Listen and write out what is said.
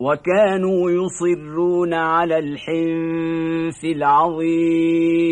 وكانوا يصرون على الحنف العظيم.